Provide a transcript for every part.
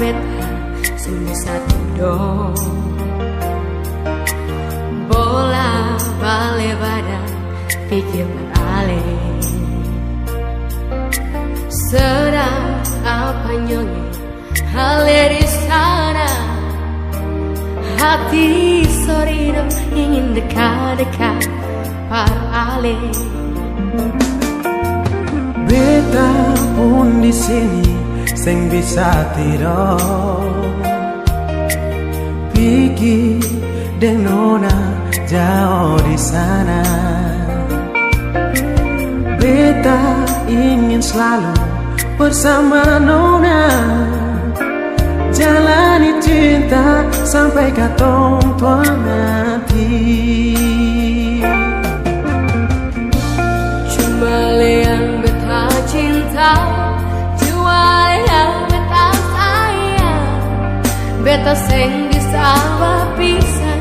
beta sing bisa tidur bola balik badan pikir beralih. Sedang apa nyongi? Hal di sana. Hati sorry ingin dekat-dekat paralel Beta pun di sini sing bisa tidur Pikir dan nona jauh di sana. Beta ingin selalu bersama nona. Jalani cinta sampai katong tua nanti Cuma yang beta cinta Beta sing bisa berpisah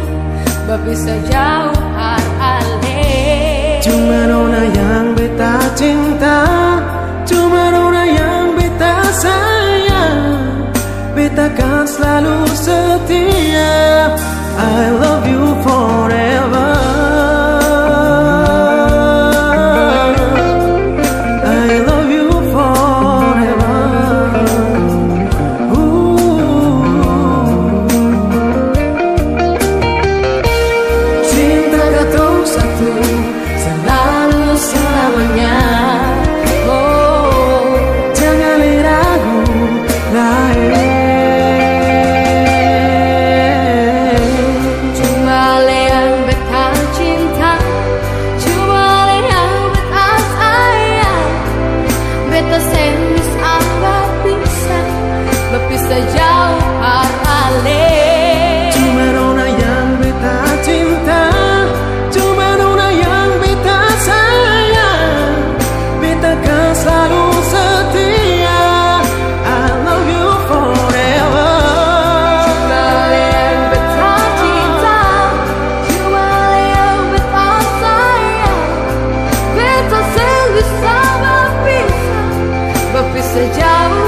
Berpisah jauh ale. Cuma nona yang beta cinta Cuma nona yang beta sayang. Beta kan selalu setia. I love you forever satu-satu Selalu selamanya. sejauh